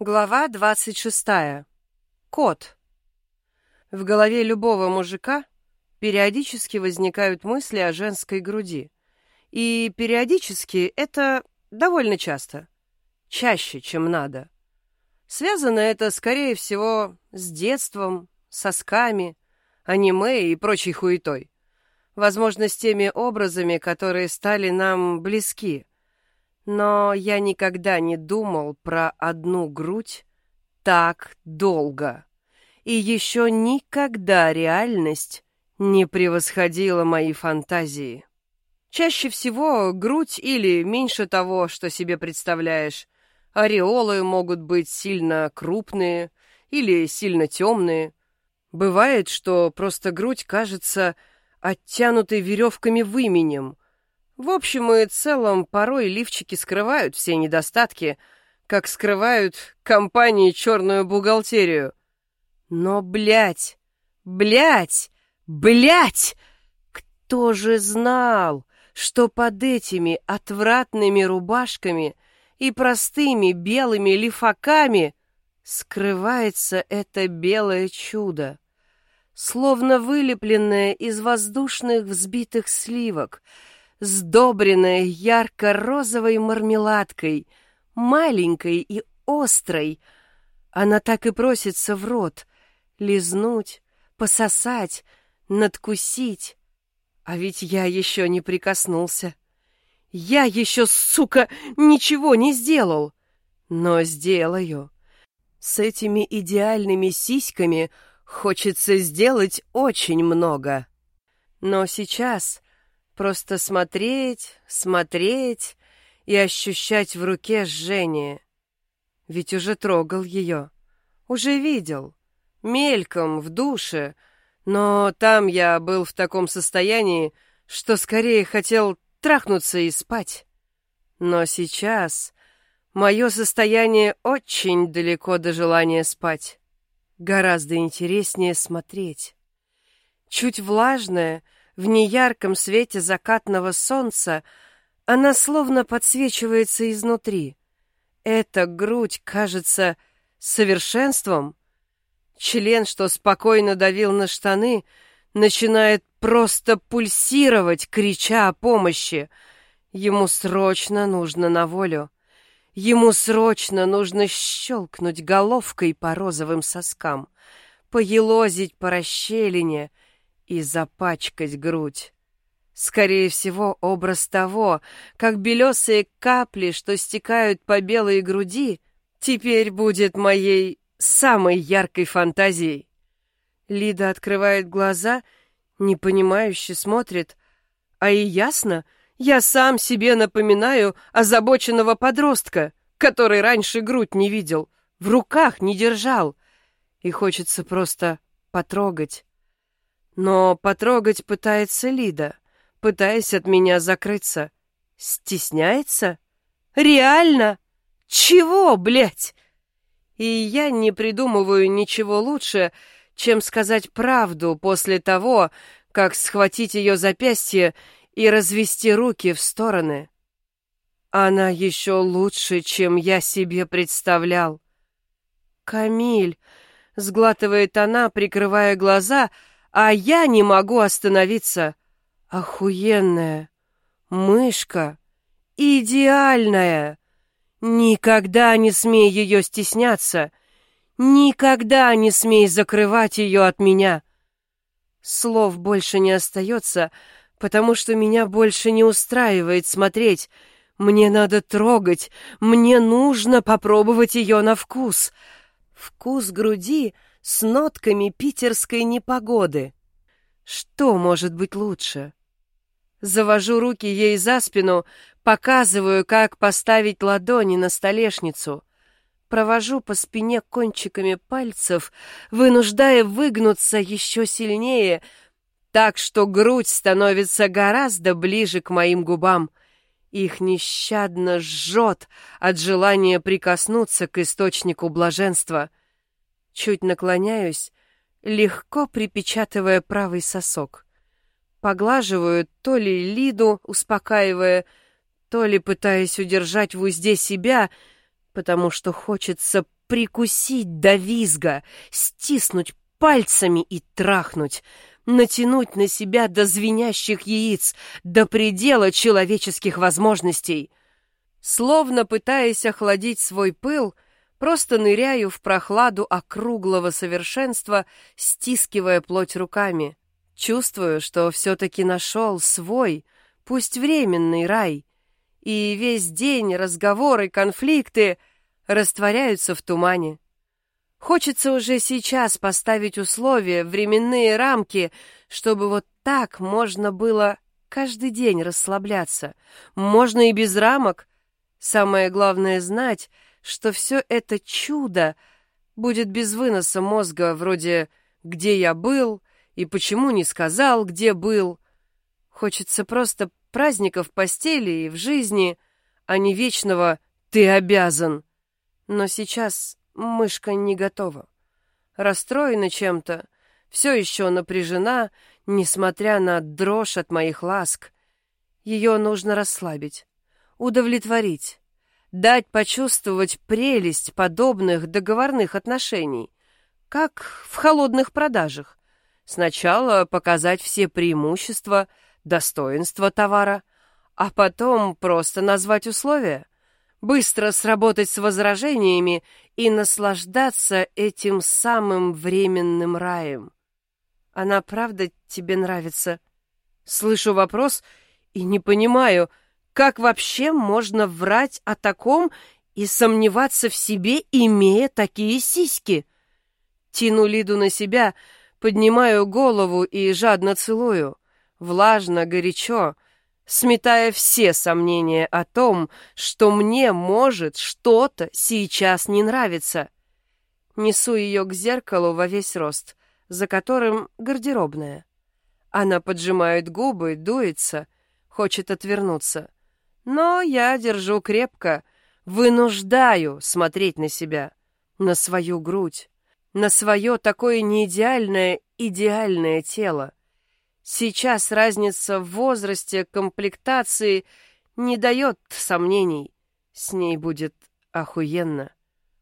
Глава двадцать шестая. Кот. В голове любого мужика периодически возникают мысли о женской груди. И периодически это довольно часто. Чаще, чем надо. Связано это, скорее всего, с детством, сосками, аниме и прочей хуетой. Возможно, с теми образами, которые стали нам близки. Но я никогда не думал про одну грудь так долго. И еще никогда реальность не превосходила мои фантазии. Чаще всего грудь или меньше того, что себе представляешь. Ореолы могут быть сильно крупные или сильно темные. Бывает, что просто грудь кажется оттянутой веревками выменем — в общем и целом, порой лифчики скрывают все недостатки, как скрывают компании черную бухгалтерию. Но, блядь, блядь, блядь, кто же знал, что под этими отвратными рубашками и простыми белыми лифаками скрывается это белое чудо, словно вылепленное из воздушных взбитых сливок — сдобренная ярко-розовой мармеладкой, маленькой и острой. Она так и просится в рот, лизнуть, пососать, надкусить. А ведь я еще не прикоснулся. Я еще, сука, ничего не сделал. Но сделаю. С этими идеальными сиськами хочется сделать очень много. Но сейчас Просто смотреть, смотреть и ощущать в руке жжение. Ведь уже трогал ее, уже видел, мельком, в душе, но там я был в таком состоянии, что скорее хотел трахнуться и спать. Но сейчас мое состояние очень далеко до желания спать. Гораздо интереснее смотреть. Чуть влажное — в неярком свете закатного солнца она словно подсвечивается изнутри. Эта грудь кажется совершенством. Член, что спокойно давил на штаны, начинает просто пульсировать, крича о помощи. Ему срочно нужно на волю. Ему срочно нужно щелкнуть головкой по розовым соскам, поелозить по расщелине — и запачкать грудь. Скорее всего, образ того, как белесые капли, что стекают по белой груди, теперь будет моей самой яркой фантазией. Лида открывает глаза, непонимающе смотрит, а и ясно, я сам себе напоминаю озабоченного подростка, который раньше грудь не видел, в руках не держал, и хочется просто потрогать, но потрогать пытается Лида, пытаясь от меня закрыться. Стесняется? Реально? Чего, блядь? И я не придумываю ничего лучше, чем сказать правду после того, как схватить ее запястье и развести руки в стороны. Она еще лучше, чем я себе представлял. «Камиль!» — сглатывает она, прикрывая глаза — а я не могу остановиться. Охуенная. Мышка. Идеальная. Никогда не смей ее стесняться. Никогда не смей закрывать ее от меня. Слов больше не остается, потому что меня больше не устраивает смотреть. Мне надо трогать, мне нужно попробовать ее на вкус. Вкус груди — с нотками питерской непогоды. Что может быть лучше? Завожу руки ей за спину, показываю, как поставить ладони на столешницу. Провожу по спине кончиками пальцев, вынуждая выгнуться еще сильнее, так что грудь становится гораздо ближе к моим губам. Их нещадно жжет от желания прикоснуться к источнику блаженства — Чуть наклоняюсь, легко припечатывая правый сосок. Поглаживаю то ли Лиду, успокаивая, то ли пытаясь удержать в узде себя, потому что хочется прикусить до визга, стиснуть пальцами и трахнуть, натянуть на себя до звенящих яиц, до предела человеческих возможностей. Словно пытаясь охладить свой пыл, просто ныряю в прохладу округлого совершенства, стискивая плоть руками. Чувствую, что все-таки нашел свой, пусть временный рай, и весь день разговоры, конфликты растворяются в тумане. Хочется уже сейчас поставить условия, временные рамки, чтобы вот так можно было каждый день расслабляться. Можно и без рамок. Самое главное знать, что все это чудо будет без выноса мозга, вроде «где я был» и «почему не сказал, где был». Хочется просто праздников в постели и в жизни, а не вечного «ты обязан». Но сейчас Мышка не готова. Расстроена чем-то, все еще напряжена, несмотря на дрожь от моих ласк. Ее нужно расслабить, удовлетворить, дать почувствовать прелесть подобных договорных отношений, как в холодных продажах. Сначала показать все преимущества, достоинства товара, а потом просто назвать условия быстро сработать с возражениями и наслаждаться этим самым временным раем. Она правда тебе нравится? Слышу вопрос и не понимаю, как вообще можно врать о таком и сомневаться в себе, имея такие сиськи? Тяну Лиду на себя, поднимаю голову и жадно целую. Влажно, горячо, сметая все сомнения о том, что мне может что-то сейчас не нравиться. Несу ее к зеркалу во весь рост, за которым гардеробная. Она поджимает губы, дуется, хочет отвернуться. Но я держу крепко, вынуждаю смотреть на себя, на свою грудь, на свое такое неидеальное, идеальное тело. Сейчас разница в возрасте, комплектации не дает сомнений. С ней будет охуенно.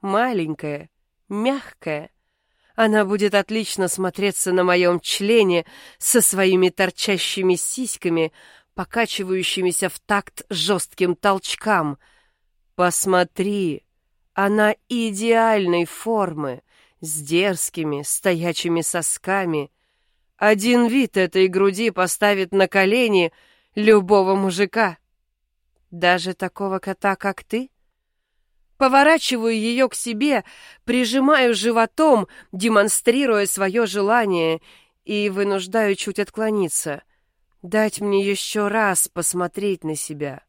Маленькая, мягкая. Она будет отлично смотреться на моем члене со своими торчащими сиськами, покачивающимися в такт жестким толчкам. Посмотри, она идеальной формы, с дерзкими, стоячими сосками — один вид этой груди поставит на колени любого мужика. Даже такого кота, как ты? Поворачиваю ее к себе, прижимаю животом, демонстрируя свое желание, и вынуждаю чуть отклониться. Дать мне еще раз посмотреть на себя.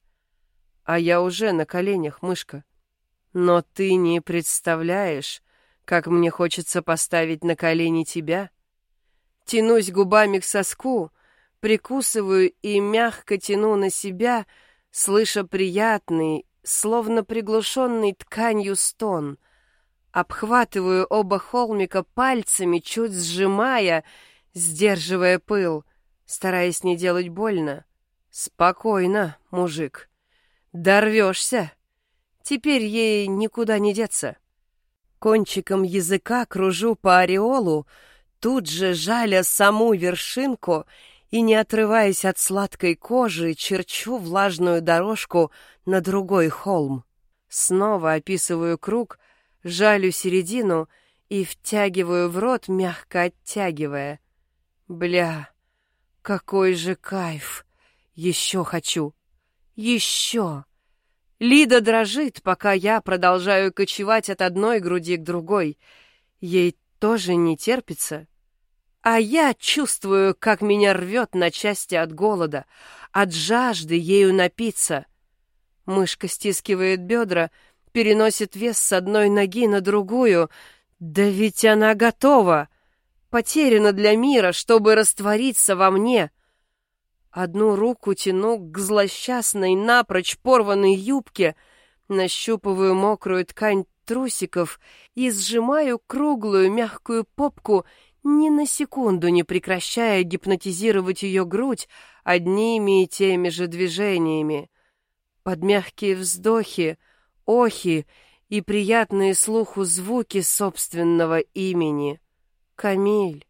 А я уже на коленях, мышка. Но ты не представляешь, как мне хочется поставить на колени тебя. Тянусь губами к соску, прикусываю и мягко тяну на себя, слыша приятный, словно приглушенный тканью стон. Обхватываю оба холмика пальцами, чуть сжимая, сдерживая пыл, стараясь не делать больно. Спокойно, мужик. Дорвешься. Теперь ей никуда не деться. Кончиком языка кружу по ореолу, тут же жаля саму вершинку и, не отрываясь от сладкой кожи, черчу влажную дорожку на другой холм. Снова описываю круг, жалю середину и втягиваю в рот, мягко оттягивая. Бля, какой же кайф! Еще хочу! Еще! Лида дрожит, пока я продолжаю кочевать от одной груди к другой. Ей тоже не терпится. А я чувствую, как меня рвет на части от голода, от жажды ею напиться. Мышка стискивает бедра, переносит вес с одной ноги на другую. Да ведь она готова! Потеряна для мира, чтобы раствориться во мне. Одну руку тяну к злосчастной, напрочь порванной юбке, нащупываю мокрую ткань трусиков и сжимаю круглую мягкую попку, ни на секунду не прекращая гипнотизировать ее грудь одними и теми же движениями. Под мягкие вздохи, охи и приятные слуху звуки собственного имени. Камиль,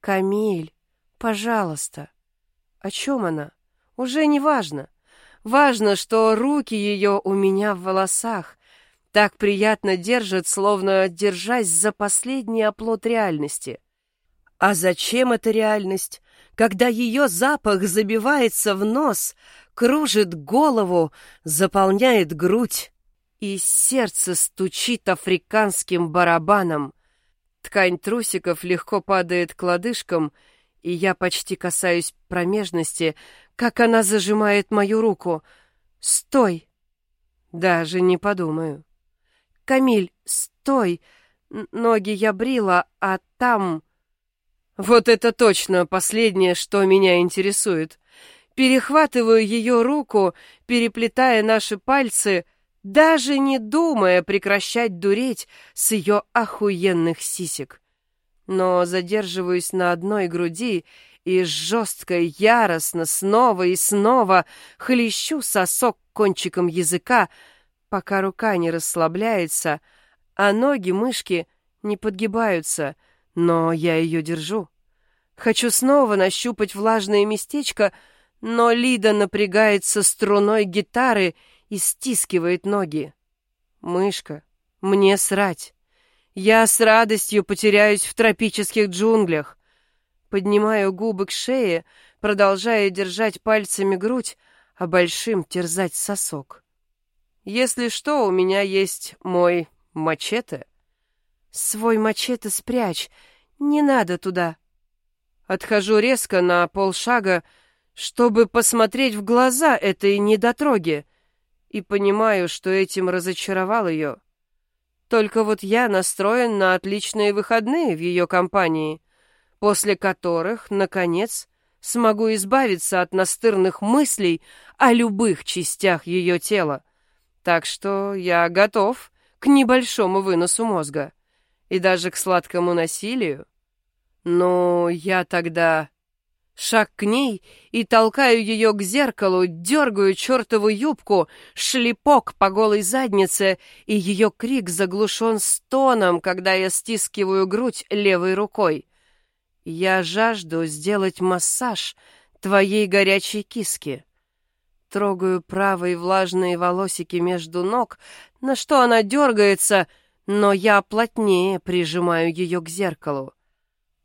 Камиль, пожалуйста. О чем она? Уже не важно. Важно, что руки ее у меня в волосах, так приятно держат, словно держась за последний оплот реальности. А зачем эта реальность, когда ее запах забивается в нос, кружит голову, заполняет грудь, и сердце стучит африканским барабаном? Ткань трусиков легко падает к лодыжкам, и я почти касаюсь промежности, как она зажимает мою руку. «Стой!» Даже не подумаю. «Камиль, стой!» Ноги я брила, а там... Вот это точно последнее, что меня интересует. Перехватываю ее руку, переплетая наши пальцы, даже не думая прекращать дуреть с ее охуенных сисек. Но задерживаюсь на одной груди и жестко, яростно, снова и снова хлещу сосок кончиком языка, пока рука не расслабляется, а ноги мышки не подгибаются — но я ее держу. Хочу снова нащупать влажное местечко, но Лида напрягается струной гитары и стискивает ноги. Мышка, мне срать. Я с радостью потеряюсь в тропических джунглях. Поднимаю губы к шее, продолжая держать пальцами грудь, а большим терзать сосок. Если что, у меня есть мой мачете — Свой мачете спрячь, не надо туда. Отхожу резко на полшага, чтобы посмотреть в глаза этой недотроге, и понимаю, что этим разочаровал ее. Только вот я настроен на отличные выходные в ее компании, после которых, наконец, смогу избавиться от настырных мыслей о любых частях ее тела. Так что я готов к небольшому выносу мозга и даже к сладкому насилию. Но я тогда... Шаг к ней и толкаю ее к зеркалу, дергаю чертову юбку, шлепок по голой заднице, и ее крик заглушен стоном, когда я стискиваю грудь левой рукой. Я жажду сделать массаж твоей горячей киски. Трогаю правые влажные волосики между ног, на что она дергается — но я плотнее прижимаю ее к зеркалу.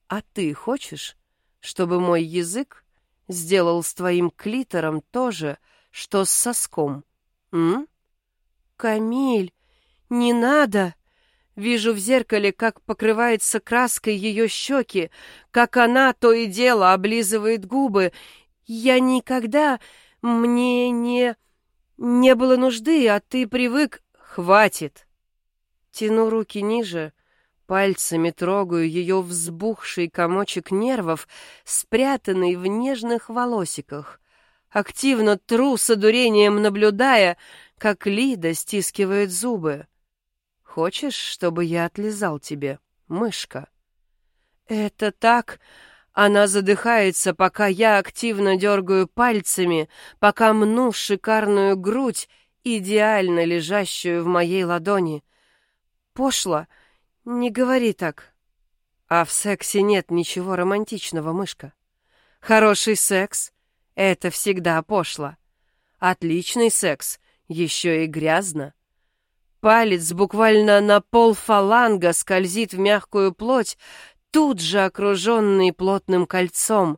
А ты хочешь, чтобы мой язык сделал с твоим клитором то же, что с соском? М? Камиль, не надо! Вижу в зеркале, как покрывается краской ее щеки, как она то и дело облизывает губы. Я никогда... Мне не... Не было нужды, а ты привык... Хватит! Тяну руки ниже, пальцами трогаю ее взбухший комочек нервов, спрятанный в нежных волосиках. Активно тру с одурением, наблюдая, как Лида стискивает зубы. «Хочешь, чтобы я отлизал тебе, мышка?» «Это так...» Она задыхается, пока я активно дергаю пальцами, пока мну шикарную грудь, идеально лежащую в моей ладони. Пошло. Не говори так. А в сексе нет ничего романтичного, мышка. Хороший секс — это всегда пошло. Отличный секс еще и грязно. Палец буквально на пол фаланга скользит в мягкую плоть, тут же окруженный плотным кольцом.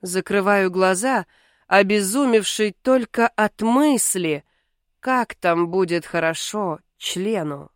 Закрываю глаза, обезумевший только от мысли, как там будет хорошо члену.